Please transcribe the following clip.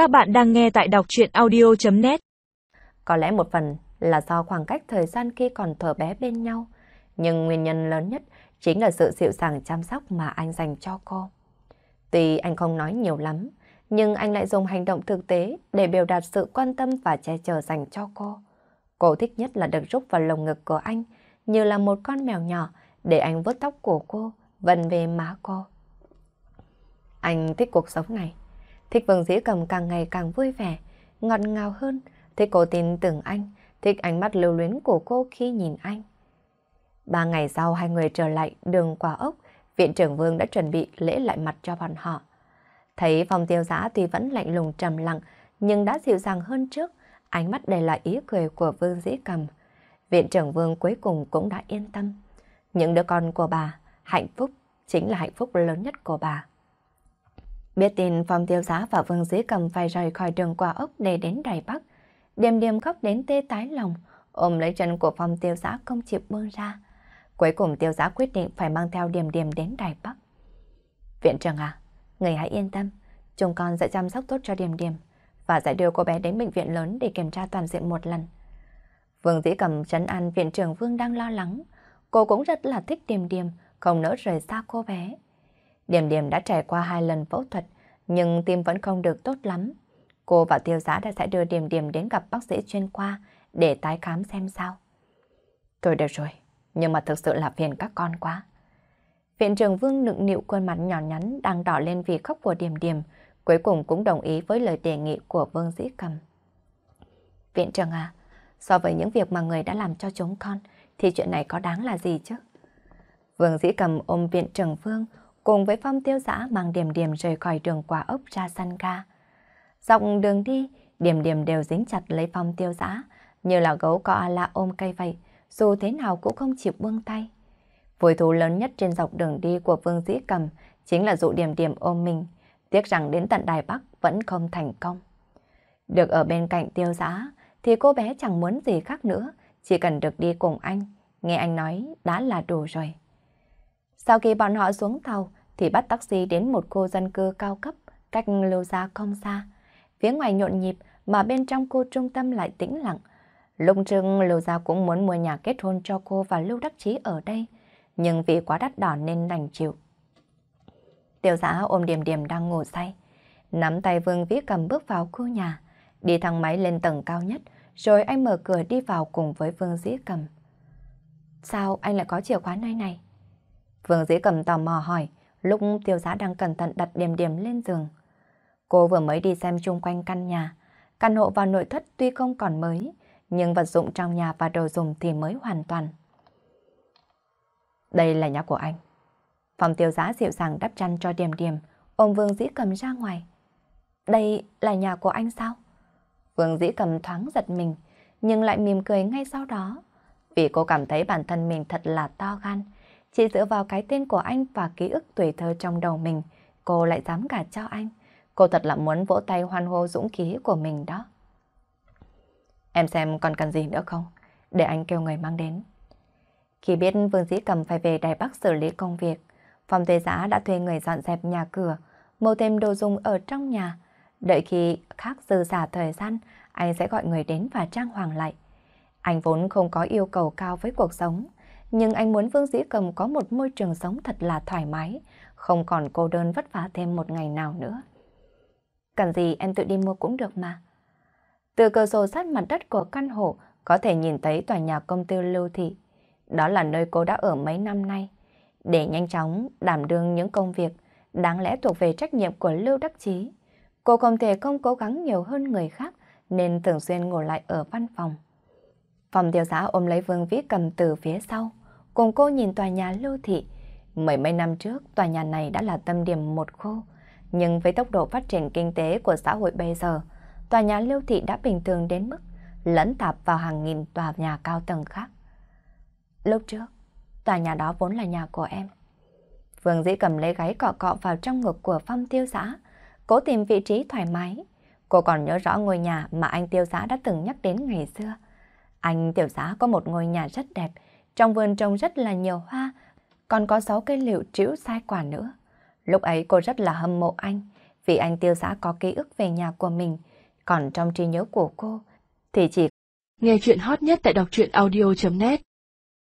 Các bạn đang nghe tại đọc chuyện audio.net Có lẽ một phần là do khoảng cách thời gian khi còn thở bé bên nhau, nhưng nguyên nhân lớn nhất chính là sự dịu dàng chăm sóc mà anh dành cho cô. Tuy anh không nói nhiều lắm, nhưng anh lại dùng hành động thực tế để biểu đạt sự quan tâm và che chở dành cho cô. Cô thích nhất là được rút vào lồng ngực của anh, như là một con mèo nhỏ để anh vuốt tóc của cô, vần về má cô. Anh thích cuộc sống này. Thích Vương Dĩ Cầm càng ngày càng vui vẻ, ngọt ngào hơn. Thích cô tin tưởng anh, thích ánh mắt lưu luyến của cô khi nhìn anh. Ba ngày sau hai người trở lại đường quả ốc, viện trưởng Vương đã chuẩn bị lễ lại mặt cho bọn họ. Thấy phòng tiêu giá tuy vẫn lạnh lùng trầm lặng, nhưng đã dịu dàng hơn trước, ánh mắt đầy là ý cười của Vương Dĩ Cầm. Viện trưởng Vương cuối cùng cũng đã yên tâm. Những đứa con của bà, hạnh phúc chính là hạnh phúc lớn nhất của bà. Biết tin Phong Tiêu Giá và Vương Dĩ Cầm phải rời khỏi đường quả ốc để đến Đài Bắc. Điềm điềm khóc đến tê tái lòng, ôm lấy chân của Phong Tiêu Giá không chịu buông ra. Cuối cùng Tiêu Giá quyết định phải mang theo điềm điềm đến Đài Bắc. Viện trưởng à, người hãy yên tâm, chúng con sẽ chăm sóc tốt cho điềm điềm và sẽ đưa cô bé đến bệnh viện lớn để kiểm tra toàn diện một lần. Vương Dĩ Cầm trấn an viện trưởng Vương đang lo lắng. Cô cũng rất là thích điềm điềm, không nỡ rời xa cô bé. Điểm điểm đã trải qua hai lần phẫu thuật, nhưng tim vẫn không được tốt lắm. Cô và tiêu giá đã sẽ đưa điểm điểm đến gặp bác sĩ chuyên khoa để tái khám xem sao. Tôi được rồi, nhưng mà thực sự là phiền các con quá. Viện trưởng Vương nựng nịu khuôn mặt nhỏ nhắn đang đỏ lên vì khóc của điểm điểm, cuối cùng cũng đồng ý với lời đề nghị của Vương Dĩ Cầm. Viện trưởng à, so với những việc mà người đã làm cho chúng con, thì chuyện này có đáng là gì chứ? Vương Dĩ Cầm ôm viện trưởng Vương, cùng với phong tiêu giã mang điểm điểm rời khỏi đường quả ốc ra sân ca Dọc đường đi, điểm điểm đều dính chặt lấy phong tiêu giã, như là gấu có ala ôm cây vậy, dù thế nào cũng không chịu buông tay. Vui thú lớn nhất trên dọc đường đi của Vương Dĩ Cầm chính là dụ điểm điểm ôm mình, tiếc rằng đến tận Đài Bắc vẫn không thành công. Được ở bên cạnh tiêu giã, thì cô bé chẳng muốn gì khác nữa, chỉ cần được đi cùng anh, nghe anh nói đã là đủ rồi. Sau khi bọn họ xuống tàu, thì bắt taxi đến một khu dân cư cao cấp, cách lưu gia không xa. Phía ngoài nhộn nhịp mà bên trong khu trung tâm lại tĩnh lặng. Lúc trưng lưu gia cũng muốn mua nhà kết hôn cho cô và Lưu Đắc Chí ở đây, nhưng vì quá đắt đỏ nên đành chịu. Tiểu giã ôm điểm điểm đang ngủ say, nắm tay Vương Vĩ cầm bước vào khu nhà, đi thang máy lên tầng cao nhất, rồi anh mở cửa đi vào cùng với Vương Dĩ cầm. Sao anh lại có chìa khóa nơi này? Vương Dĩ cầm tò mò hỏi, lúc tiêu giá đang cẩn thận đặt điểm điểm lên giường. Cô vừa mới đi xem chung quanh căn nhà. Căn hộ và nội thất tuy không còn mới, nhưng vật dụng trong nhà và đồ dùng thì mới hoàn toàn. Đây là nhà của anh. Phòng tiêu giá dịu dàng đắp chăn cho điểm điểm, ôm Vương Dĩ cầm ra ngoài. Đây là nhà của anh sao? Vương Dĩ cầm thoáng giật mình, nhưng lại mỉm cười ngay sau đó. Vì cô cảm thấy bản thân mình thật là to gan, chỉ dựa vào cái tên của anh và ký ức tuổi thơ trong đầu mình, cô lại dám gả cho anh. Cô thật là muốn vỗ tay hoan hô dũng khí của mình đó. Em xem còn cần gì nữa không? Để anh kêu người mang đến. Khi biết Vương Dĩ Cầm phải về Đài Bắc xử lý công việc, phòng tề giã đã thuê người dọn dẹp nhà cửa, mua thêm đồ dùng ở trong nhà. Đợi khi khác dư giả thời gian, anh sẽ gọi người đến và trang hoàng lại. Anh vốn không có yêu cầu cao với cuộc sống, nhưng anh muốn Vương Dĩ Cầm có một môi trường sống thật là thoải mái, không còn cô đơn vất vả thêm một ngày nào nữa. Cần gì em tự đi mua cũng được mà. Từ cửa sổ sát mặt đất của căn hộ có thể nhìn thấy tòa nhà công ty Lưu Thị. Đó là nơi cô đã ở mấy năm nay. Để nhanh chóng đảm đương những công việc đáng lẽ thuộc về trách nhiệm của Lưu Đắc Chí. Cô không thể không cố gắng nhiều hơn người khác nên thường xuyên ngồi lại ở văn phòng. Phòng tiêu giá ôm lấy Vương Vĩ cầm từ phía sau cùng cô nhìn tòa nhà lưu thị. Mấy mấy năm trước, tòa nhà này đã là tâm điểm một khu, nhưng với tốc độ phát triển kinh tế của xã hội bây giờ, tòa nhà lưu thị đã bình thường đến mức lẫn tạp vào hàng nghìn tòa nhà cao tầng khác. Lúc trước, tòa nhà đó vốn là nhà của em. Vương Dĩ cầm lấy gáy cọ cọ vào trong ngực của Phong Tiêu Giã, cố tìm vị trí thoải mái. Cô còn nhớ rõ ngôi nhà mà anh Tiêu Giã đã từng nhắc đến ngày xưa. Anh Tiêu Giã có một ngôi nhà rất đẹp, trong vườn trồng rất là nhiều hoa, còn có 6 cây liệu trĩu sai quả nữa. Lúc ấy cô rất là hâm mộ anh, vì anh tiêu xã có ký ức về nhà của mình, còn trong trí nhớ của cô thì chỉ Nghe chuyện hot nhất tại đọc truyện audio.net